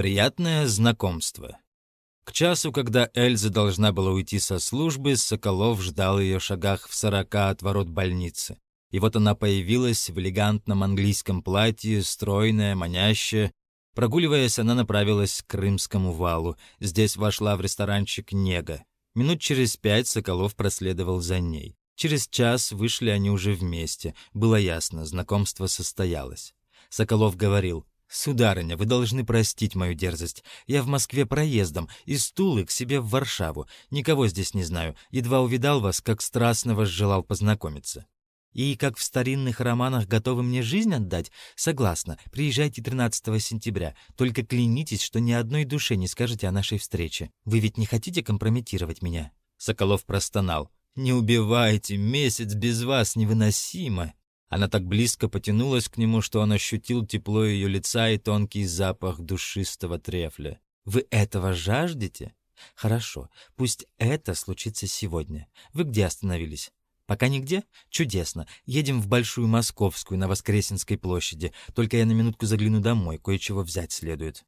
Приятное знакомство. К часу, когда Эльза должна была уйти со службы, Соколов ждал ее шагах в сорока от ворот больницы. И вот она появилась в элегантном английском платье, стройная, манящая. Прогуливаясь, она направилась к Крымскому валу. Здесь вошла в ресторанчик «Нега». Минут через пять Соколов проследовал за ней. Через час вышли они уже вместе. Было ясно, знакомство состоялось. Соколов говорил, «Сударыня, вы должны простить мою дерзость. Я в Москве проездом, из Тулы к себе в Варшаву. Никого здесь не знаю. Едва увидал вас, как страстно вас желал познакомиться». «И, как в старинных романах, готовы мне жизнь отдать? Согласна. Приезжайте 13 сентября. Только клянитесь, что ни одной душе не скажете о нашей встрече. Вы ведь не хотите компрометировать меня?» Соколов простонал. «Не убивайте, месяц без вас невыносимо!» Она так близко потянулась к нему, что он ощутил тепло ее лица и тонкий запах душистого трефля. «Вы этого жаждете? Хорошо, пусть это случится сегодня. Вы где остановились?» «Пока нигде? Чудесно. Едем в Большую Московскую на Воскресенской площади. Только я на минутку загляну домой, кое-чего взять следует».